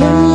love.